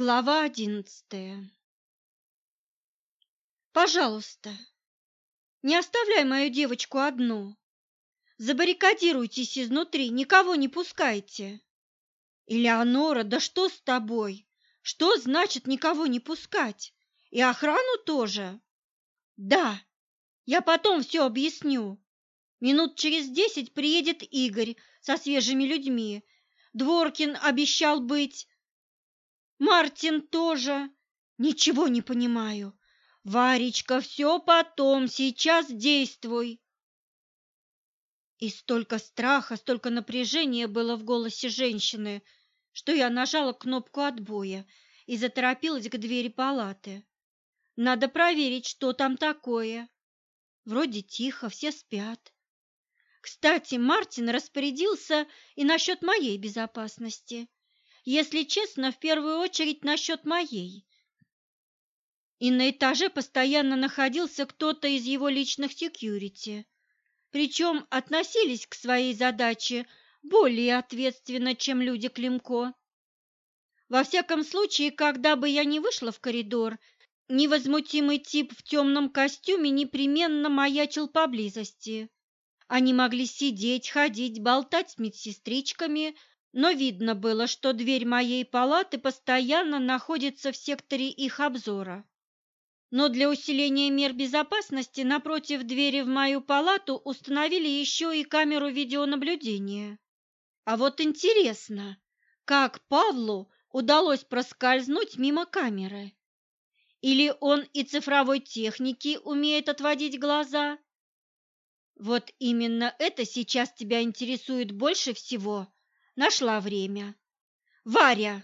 Глава одиннадцатая Пожалуйста, не оставляй мою девочку одну. Забаррикадируйтесь изнутри, никого не пускайте. Элеонора, да что с тобой? Что значит никого не пускать? И охрану тоже? Да, я потом все объясню. Минут через десять приедет Игорь со свежими людьми. Дворкин обещал быть. Мартин тоже. Ничего не понимаю. Варечка, все потом, сейчас действуй. И столько страха, столько напряжения было в голосе женщины, что я нажала кнопку отбоя и заторопилась к двери палаты. Надо проверить, что там такое. Вроде тихо, все спят. Кстати, Мартин распорядился и насчет моей безопасности. Если честно, в первую очередь насчет моей. И на этаже постоянно находился кто-то из его личных секьюрити – причем относились к своей задаче более ответственно, чем люди Климко. Во всяком случае, когда бы я не вышла в коридор, невозмутимый тип в темном костюме непременно маячил поблизости. Они могли сидеть, ходить, болтать с медсестричками, но видно было, что дверь моей палаты постоянно находится в секторе их обзора но для усиления мер безопасности напротив двери в мою палату установили еще и камеру видеонаблюдения. А вот интересно, как Павлу удалось проскользнуть мимо камеры? Или он и цифровой техники умеет отводить глаза? Вот именно это сейчас тебя интересует больше всего. Нашла время. Варя!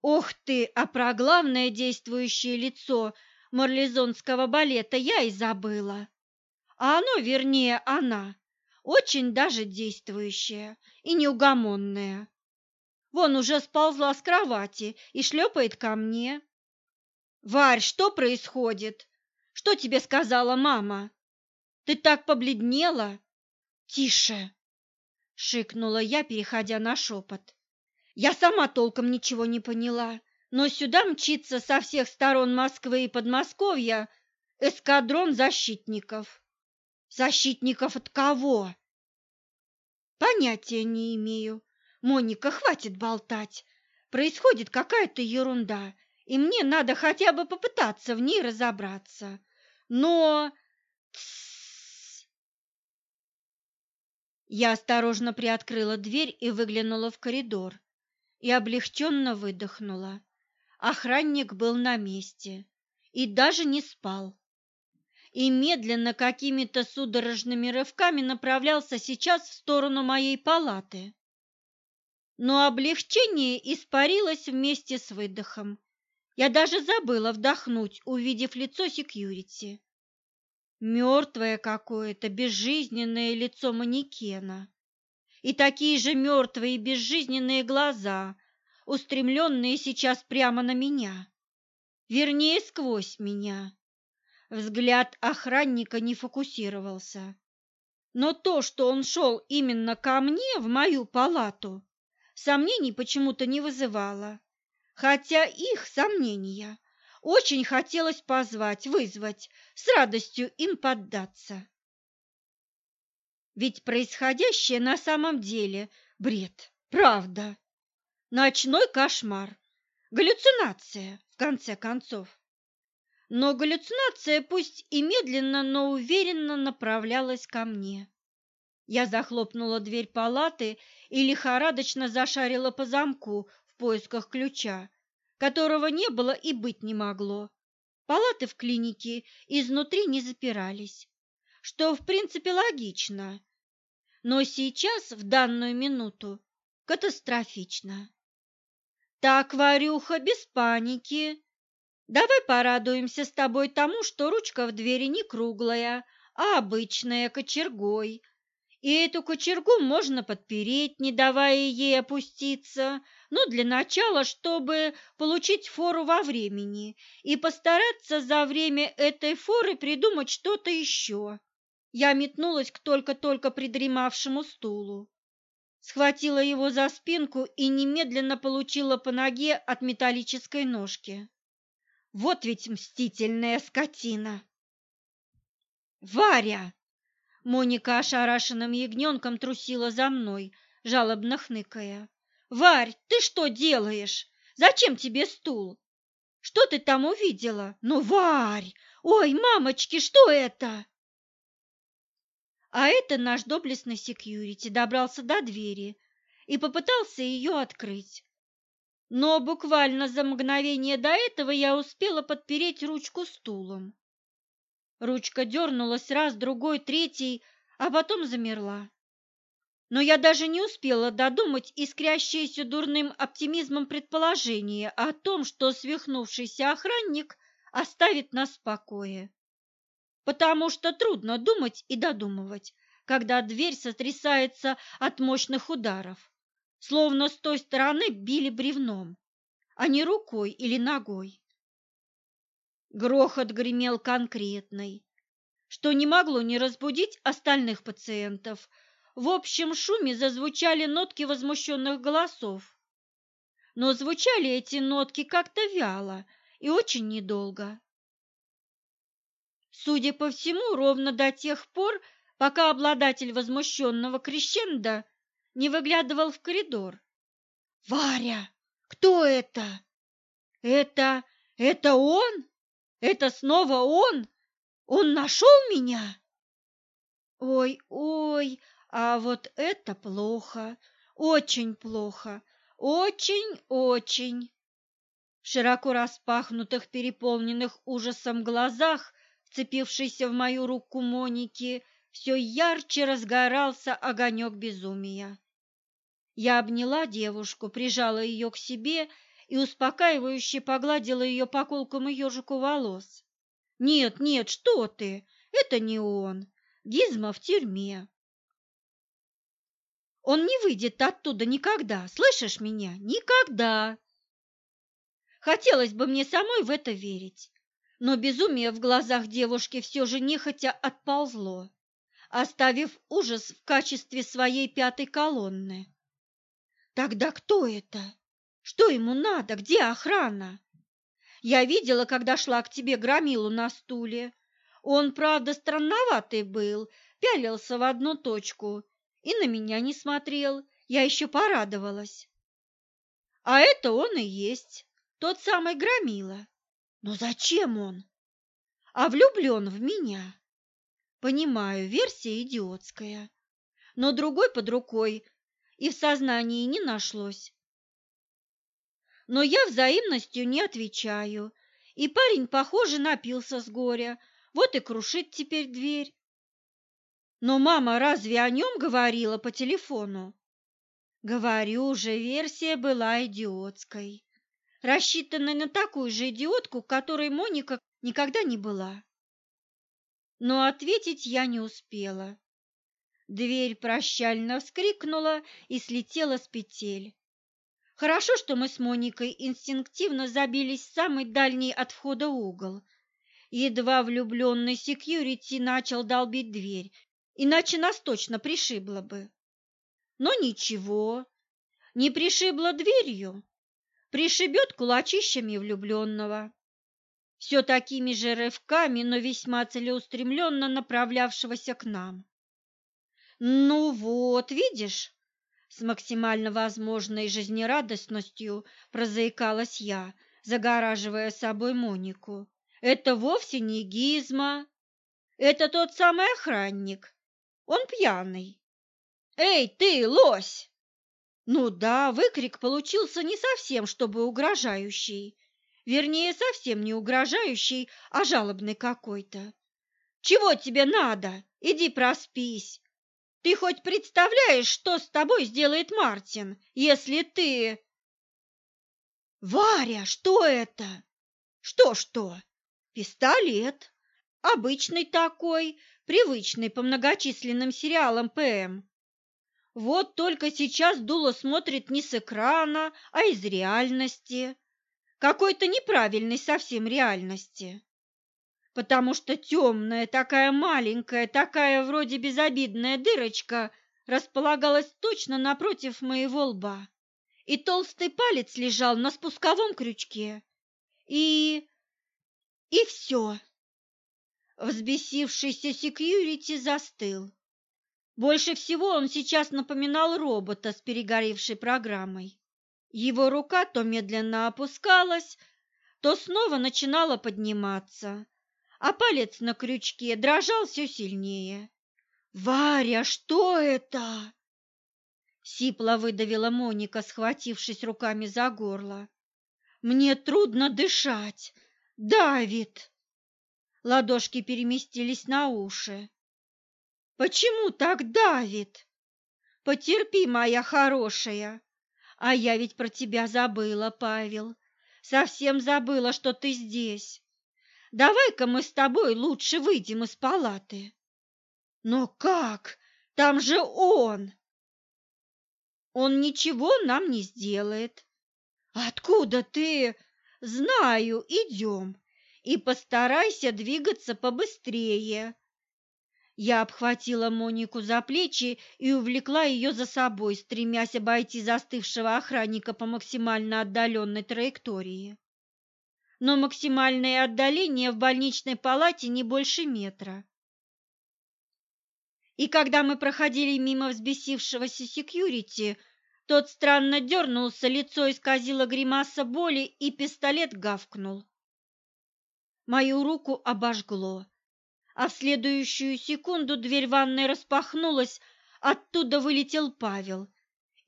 Ох ты, а про главное действующее лицо – марлезонского балета я и забыла. А оно, вернее, она, очень даже действующая и неугомонная. Вон уже сползла с кровати и шлепает ко мне. «Варь, что происходит? Что тебе сказала мама? Ты так побледнела?» «Тише!» — шикнула я, переходя на шепот. Я сама толком ничего не поняла но сюда мчится со всех сторон Москвы и Подмосковья эскадрон защитников. Защитников от кого? Понятия не имею. Моника, хватит болтать. Происходит какая-то ерунда, и мне надо хотя бы попытаться в ней разобраться. Но... Я осторожно приоткрыла дверь и выглянула в коридор и облегченно выдохнула. Охранник был на месте и даже не спал. И медленно какими-то судорожными рывками направлялся сейчас в сторону моей палаты. Но облегчение испарилось вместе с выдохом. Я даже забыла вдохнуть, увидев лицо секьюрити. Мертвое какое-то, безжизненное лицо манекена. И такие же мертвые безжизненные глаза, устремленные сейчас прямо на меня, вернее, сквозь меня. Взгляд охранника не фокусировался. Но то, что он шел именно ко мне, в мою палату, сомнений почему-то не вызывало. Хотя их сомнения очень хотелось позвать, вызвать, с радостью им поддаться. Ведь происходящее на самом деле бред, правда. Ночной кошмар. Галлюцинация, в конце концов. Но галлюцинация пусть и медленно, но уверенно направлялась ко мне. Я захлопнула дверь палаты и лихорадочно зашарила по замку в поисках ключа, которого не было и быть не могло. Палаты в клинике изнутри не запирались, что в принципе логично, но сейчас, в данную минуту, катастрофично. Так, Варюха, без паники. Давай порадуемся с тобой тому, что ручка в двери не круглая, а обычная, кочергой. И эту кочергу можно подпереть, не давая ей опуститься, ну, для начала, чтобы получить фору во времени и постараться за время этой форы придумать что-то еще. Я метнулась к только-только придремавшему стулу. схватила его за спинку и немедленно получила по ноге от металлической ножки. Вот ведь мстительная скотина! «Варя!» Моника ошарашенным ягненком трусила за мной, жалобно хныкая. «Варь, ты что делаешь? Зачем тебе стул? Что ты там увидела? Ну, Варь! Ой, мамочки, что это?» А это наш доблестный секьюрити добрался до двери и попытался ее открыть. Но буквально за мгновение до этого я успела подпереть ручку стулом. Ручка дернулась раз, другой, третий, а потом замерла. Но я даже не успела додумать искрящееся дурным оптимизмом предположение о том, что свихнувшийся охранник оставит нас в покое. Потому что трудно думать и додумывать, когда дверь сотрясается от мощных ударов, словно с той стороны били бревном, а не рукой или ногой. Грохот гремел конкретный, что не могло не разбудить остальных пациентов. В общем шуме зазвучали нотки возмущенных голосов. Но звучали эти нотки как-то вяло и очень недолго. Судя по всему, ровно до тех пор, пока обладатель возмущенного крещенда не выглядывал в коридор. «Варя, кто это? Это... это он?» Это снова он? Он нашел меня? Ой, ой, а вот это плохо, очень плохо, очень-очень. В широко распахнутых, переполненных ужасом глазах, вцепившейся в мою руку Моники, все ярче разгорался огонек безумия. Я обняла девушку, прижала ее к себе и успокаивающе погладила ее по колкому ежику волос. «Нет, нет, что ты! Это не он! Гизма в тюрьме!» «Он не выйдет оттуда никогда, слышишь меня? Никогда!» Хотелось бы мне самой в это верить, но безумие в глазах девушки все же нехотя отползло, оставив ужас в качестве своей пятой колонны. «Тогда кто это?» Что ему надо? Где охрана? Я видела, когда шла к тебе громилу на стуле. Он, правда, странноватый был, пялился в одну точку и на меня не смотрел. Я еще порадовалась. А это он и есть, тот самый громила. Но зачем он? А влюблен в меня. Понимаю, версия идиотская, но другой под рукой и в сознании не нашлось но я взаимностью не отвечаю, и парень, похоже, напился с горя, вот и крушит теперь дверь. Но мама разве о нем говорила по телефону? Говорю же, версия была идиотской, рассчитанной на такую же идиотку, которой Моника никогда не была. Но ответить я не успела. Дверь прощально вскрикнула и слетела с петель. Хорошо, что мы с Моникой инстинктивно забились в самый дальний от входа угол. Едва влюбленный секьюрити начал долбить дверь, иначе нас точно пришибло бы. Но ничего, не пришибло дверью, пришибет кулачищами влюбленного. Все такими же рывками, но весьма целеустремленно направлявшегося к нам. «Ну вот, видишь?» С максимально возможной жизнерадостностью прозаикалась я, загораживая собой Монику. Это вовсе не Гизма. Это тот самый охранник. Он пьяный. Эй, ты, лось! Ну да, выкрик получился не совсем, чтобы угрожающий. Вернее, совсем не угрожающий, а жалобный какой-то. Чего тебе надо? Иди проспись. Ты хоть представляешь, что с тобой сделает Мартин, если ты... Варя, что это? Что-что? Пистолет. Обычный такой, привычный по многочисленным сериалам ПМ. Вот только сейчас Дула смотрит не с экрана, а из реальности. Какой-то неправильной совсем реальности потому что темная, такая маленькая, такая вроде безобидная дырочка располагалась точно напротив моего лба, и толстый палец лежал на спусковом крючке. И... и все. Взбесившийся секьюрити застыл. Больше всего он сейчас напоминал робота с перегоревшей программой. Его рука то медленно опускалась, то снова начинала подниматься, а палец на крючке дрожал все сильнее. «Варя, что это?» Сипло выдавила Моника, схватившись руками за горло. «Мне трудно дышать! Давид!» Ладошки переместились на уши. Почему так давит? Потерпи, моя хорошая. А я ведь про тебя забыла, Павел. Совсем забыла, что ты здесь. Давай-ка мы с тобой лучше выйдем из палаты. Но как? Там же он. Он ничего нам не сделает. Откуда ты? Знаю, идем и постарайся двигаться побыстрее. Я обхватила Монику за плечи и увлекла ее за собой, стремясь обойти застывшего охранника по максимально отдаленной траектории. Но максимальное отдаление в больничной палате не больше метра. И когда мы проходили мимо взбесившегося секьюрити, тот странно дернулся, лицо исказило гримаса боли, и пистолет гавкнул. Мою руку обожгло, а в следующую секунду дверь ванной распахнулась, оттуда вылетел Павел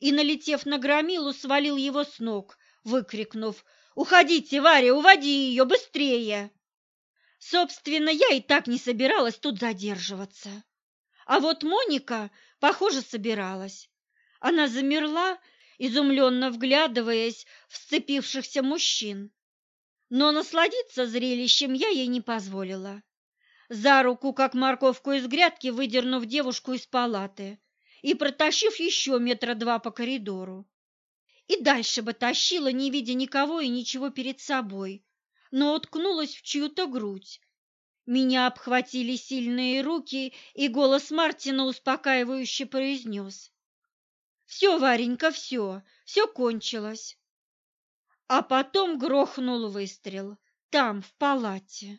и, налетев на громилу, свалил его с ног, выкрикнув «Уходите, Варя, уводи ее, быстрее!» Собственно, я и так не собиралась тут задерживаться. А вот Моника, похоже, собиралась. Она замерла, изумленно вглядываясь в сцепившихся мужчин но насладиться зрелищем я ей не позволила. За руку, как морковку из грядки, выдернув девушку из палаты и протащив еще метра два по коридору. И дальше бы тащила, не видя никого и ничего перед собой, но уткнулась в чью-то грудь. Меня обхватили сильные руки, и голос Мартина успокаивающе произнес. «Все, Варенька, все, все кончилось. А потом грохнул выстрел там, в палате.